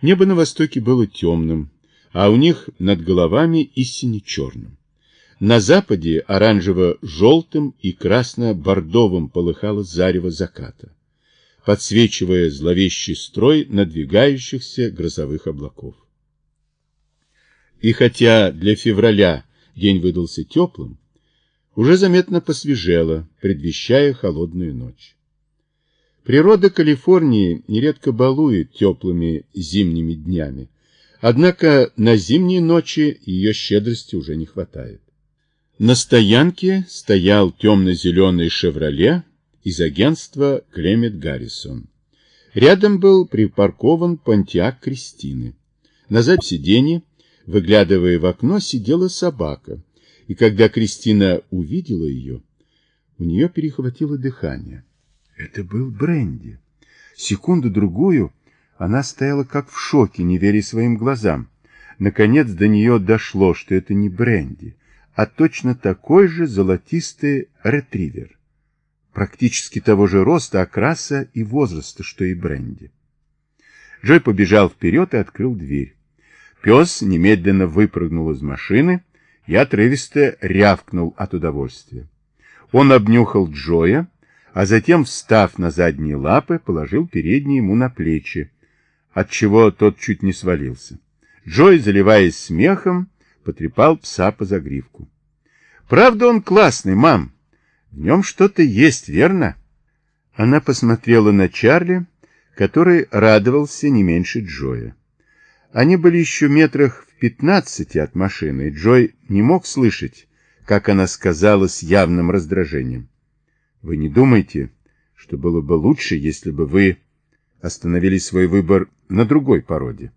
Небо на востоке было темным, а у них над головами и сине-черным. На западе оранжево-желтым и красно-бордовым полыхало зарево заката, подсвечивая зловещий строй надвигающихся грозовых облаков. И хотя для февраля день выдался теплым, уже заметно посвежело, предвещая холодную ночь. Природа Калифорнии нередко балует теплыми зимними днями, однако на зимние ночи ее щедрости уже не хватает. На стоянке стоял темно-зеленый «Шевроле» из агентства Клемет Гаррисон. Рядом был припаркован понтиак Кристины. На заднем сиденье, выглядывая в окно, сидела собака, и когда Кристина увидела ее, у нее перехватило дыхание. Это был Бренди. Секунду-другую она стояла как в шоке, не веря своим глазам. Наконец до нее дошло, что это не Бренди, а точно такой же золотистый ретривер. Практически того же роста, окраса и возраста, что и Бренди. Джой побежал вперед и открыл дверь. Пес немедленно выпрыгнул из машины и отрывисто рявкнул от удовольствия. Он обнюхал Джоя, а затем, встав на задние лапы, положил передние ему на плечи, отчего тот чуть не свалился. Джой, заливаясь смехом, потрепал пса по загривку. «Правда он классный, мам? В нем что-то есть, верно?» Она посмотрела на Чарли, который радовался не меньше Джоя. Они были еще метрах в пятнадцати от машины, и Джой не мог слышать, как она сказала с явным раздражением. «Вы не думаете, что было бы лучше, если бы вы остановили свой выбор на другой породе?»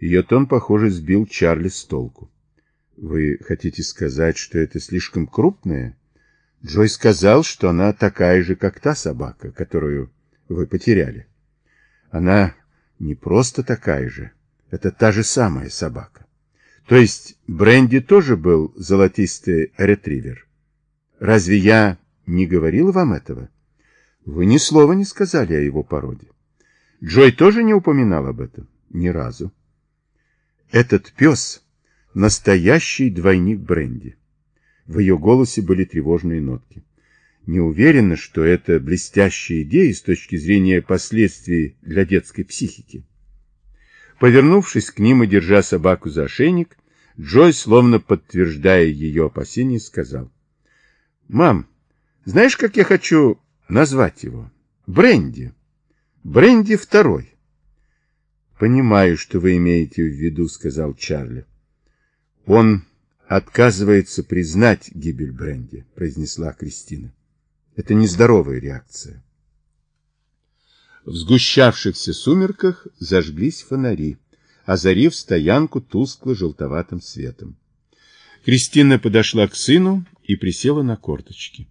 Ее тон, похоже, сбил Чарли с толку. «Вы хотите сказать, что это слишком крупная?» Джой сказал, что она такая же, как та собака, которую вы потеряли. Она не просто такая же, это та же самая собака. То есть Бренди тоже был золотистый ретривер. Разве я не говорил вам этого? Вы ни слова не сказали о его породе. Джой тоже не упоминал об этом? Ни разу. Этот пес — настоящий двойник Бренди. В ее голосе были тревожные нотки. Не уверена, что это блестящая идея с точки зрения последствий для детской психики. Повернувшись к ним и держа собаку за ошейник, Джой, словно подтверждая ее опасения, сказал. «Мам, знаешь, как я хочу назвать его? Бренди. Бренди второй». «Понимаю, что вы имеете в виду», — сказал Чарли. «Он отказывается признать гибель Бренди», — произнесла Кристина. «Это нездоровая реакция». В сгущавшихся сумерках зажглись фонари, озарив стоянку тускло-желтоватым светом. Кристина подошла к сыну и присела на корточки.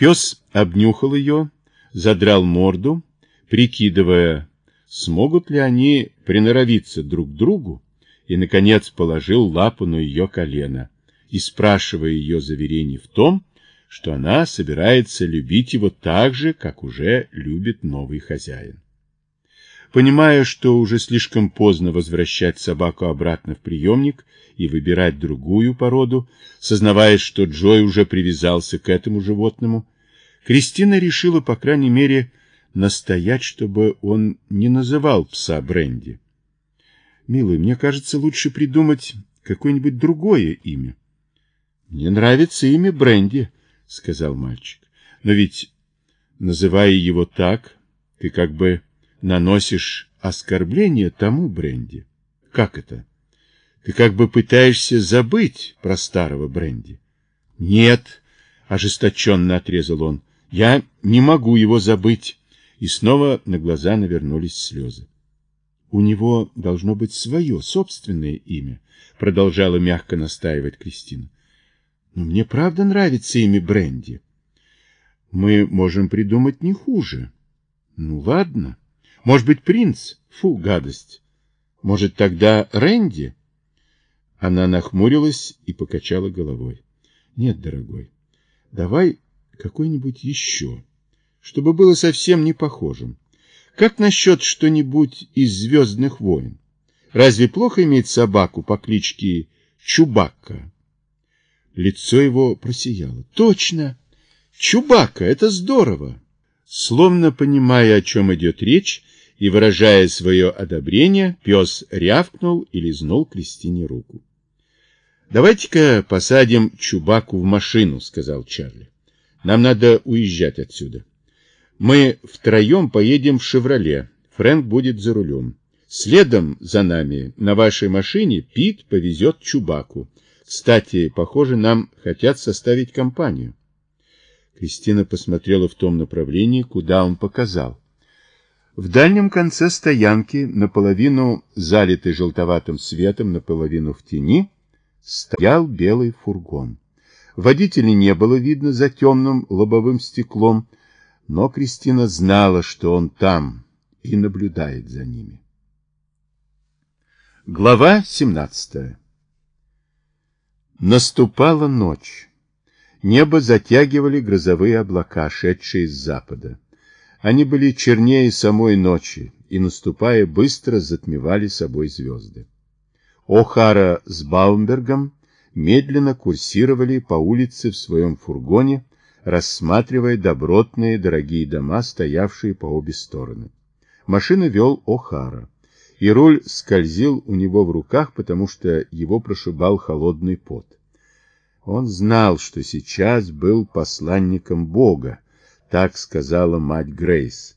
Пес обнюхал ее, задрал морду, прикидывая, смогут ли они приноровиться друг к другу, и, наконец, положил лапу на ее колено и спрашивая ее заверений в том, что она собирается любить его так же, как уже любит новый хозяин. Понимая, что уже слишком поздно возвращать собаку обратно в приемник и выбирать другую породу, сознавая, что Джой уже привязался к этому животному, Кристина решила, по крайней мере, настоять, чтобы он не называл пса Бренди. «Милый, мне кажется, лучше придумать какое-нибудь другое имя». «Мне нравится имя Бренди», — сказал мальчик. «Но ведь, называя его так, ты как бы наносишь оскорбление тому Бренди. Как это? Ты как бы пытаешься забыть про старого Бренди». «Нет», — ожесточенно отрезал он, — «я не могу его забыть». И снова на глаза навернулись слезы. «У него должно быть свое, собственное имя», — продолжала мягко настаивать Кристина. «Но мне правда нравится имя Бренди. Мы можем придумать не хуже. Ну, ладно. Может быть, принц? Фу, гадость. Может, тогда Рэнди?» Она нахмурилась и покачала головой. «Нет, дорогой, давай какой-нибудь еще» чтобы было совсем не похожим. Как насчет что-нибудь из «Звездных войн»? Разве плохо иметь собаку по кличке Чубакка? Лицо его просияло. Точно! Чубакка, это здорово! Словно понимая, о чем идет речь, и выражая свое одобрение, пес рявкнул и лизнул Кристине руку. «Давайте-ка посадим Чубаку в машину», — сказал Чарли. «Нам надо уезжать отсюда. Мы втроем поедем в «Шевроле». Фрэнк будет за рулем. Следом за нами на вашей машине Пит повезет Чубаку. Кстати, похоже, нам хотят составить компанию». Кристина посмотрела в том направлении, куда он показал. В дальнем конце стоянки, наполовину залитой желтоватым светом, наполовину в тени, стоял белый фургон. Водителя не было видно за темным лобовым стеклом, но Кристина знала, что он там и наблюдает за ними. Глава 17 Наступала ночь. Небо затягивали грозовые облака, шедшие с запада. Они были чернее самой ночи и, наступая быстро, затмевали собой звезды. О'Хара с Баумбергом медленно курсировали по улице в своем фургоне, рассматривая добротные дорогие дома, стоявшие по обе стороны. Машину вел О'Хара, и руль скользил у него в руках, потому что его прошибал холодный пот. Он знал, что сейчас был посланником Бога, так сказала мать Грейс.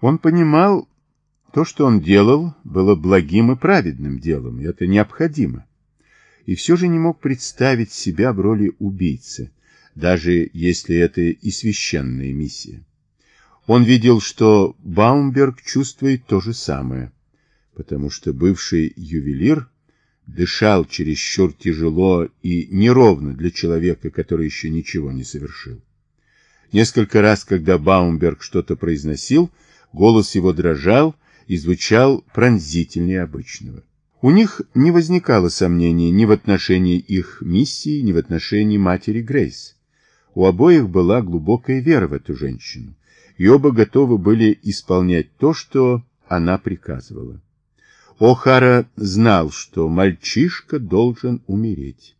Он понимал, то, что он делал, было благим и праведным делом, и это необходимо. И все же не мог представить себя в роли убийцы, даже если это и священная миссия. Он видел, что Баумберг чувствует то же самое, потому что бывший ювелир дышал чересчур тяжело и неровно для человека, который еще ничего не совершил. Несколько раз, когда Баумберг что-то произносил, голос его дрожал, и звучал пронзительнее обычного. У них не возникало сомнений ни в отношении их миссии, ни в отношении матери Грейс. У обоих была глубокая вера в эту женщину, и оба готовы были исполнять то, что она приказывала. О'Хара знал, что мальчишка должен умереть,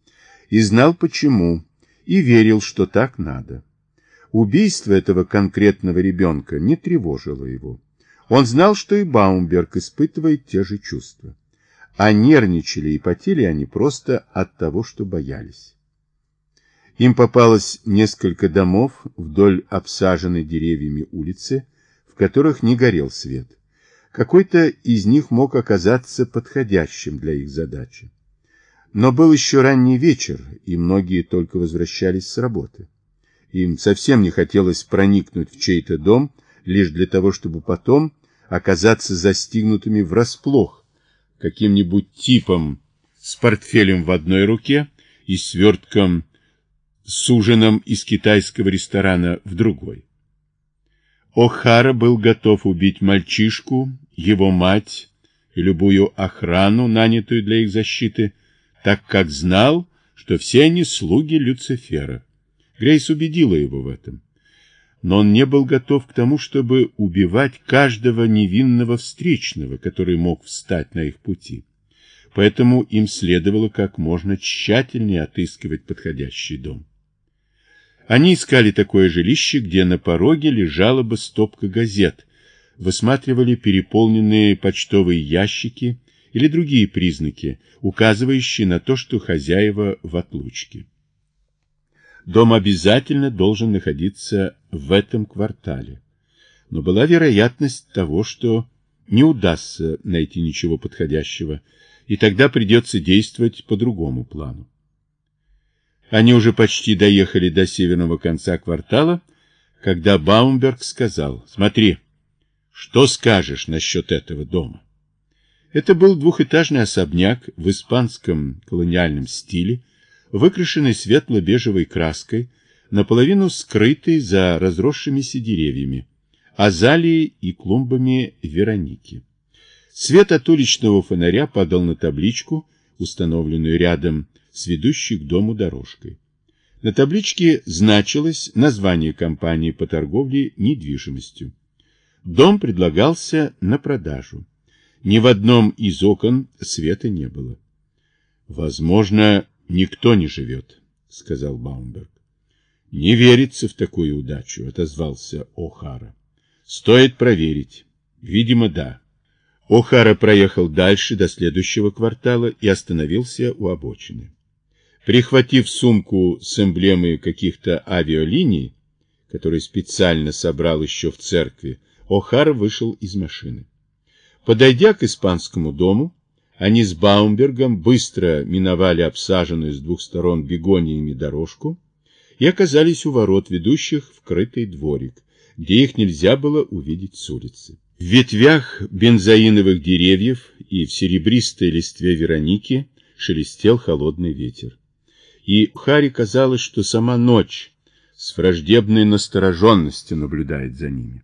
и знал почему, и верил, что так надо. Убийство этого конкретного ребенка не тревожило его. Он знал, что и Баумберг испытывает те же чувства. А нервничали и потели они просто от того, что боялись. Им попалось несколько домов вдоль обсаженной деревьями улицы, в которых не горел свет. Какой-то из них мог оказаться подходящим для их задачи. Но был еще ранний вечер, и многие только возвращались с работы. Им совсем не хотелось проникнуть в чей-то дом, лишь для того, чтобы потом оказаться застигнутыми врасплох каким-нибудь типом с портфелем в одной руке и свертком с ужином из китайского ресторана в другой. О'Хара был готов убить мальчишку, его мать и любую охрану, нанятую для их защиты, так как знал, что все они слуги Люцифера. Грейс убедила его в этом но он не был готов к тому, чтобы убивать каждого невинного встречного, который мог встать на их пути. Поэтому им следовало как можно тщательнее отыскивать подходящий дом. Они искали такое жилище, где на пороге лежала бы стопка газет, высматривали переполненные почтовые ящики или другие признаки, указывающие на то, что хозяева в отлучке. Дом обязательно должен находиться в этом квартале. Но была вероятность того, что не удастся найти ничего подходящего, и тогда придется действовать по другому плану. Они уже почти доехали до северного конца квартала, когда Баумберг сказал, «Смотри, что скажешь насчет этого дома?» Это был двухэтажный особняк в испанском колониальном стиле, выкрашенный светло-бежевой краской, наполовину скрытый за разросшимися деревьями, азалией и клумбами Вероники. Свет от уличного фонаря падал на табличку, установленную рядом с ведущей к дому дорожкой. На табличке значилось название компании по торговле недвижимостью. Дом предлагался на продажу. Ни в одном из окон света не было. «Возможно, никто не живет», — сказал Баумберг. «Не верится в такую удачу», — отозвался О'Хара. «Стоит проверить. Видимо, да». О'Хара проехал дальше до следующего квартала и остановился у обочины. Прихватив сумку с эмблемой каких-то авиалиний, который специально собрал еще в церкви, О'Хара вышел из машины. Подойдя к испанскому дому, они с Баумбергом быстро миновали обсаженную с двух сторон бегониями дорожку и оказались у ворот, ведущих в крытый дворик, где их нельзя было увидеть с улицы. В ветвях бензоиновых деревьев и в серебристой листве Вероники шелестел холодный ветер. И Харе казалось, что сама ночь с враждебной настороженностью наблюдает за ними.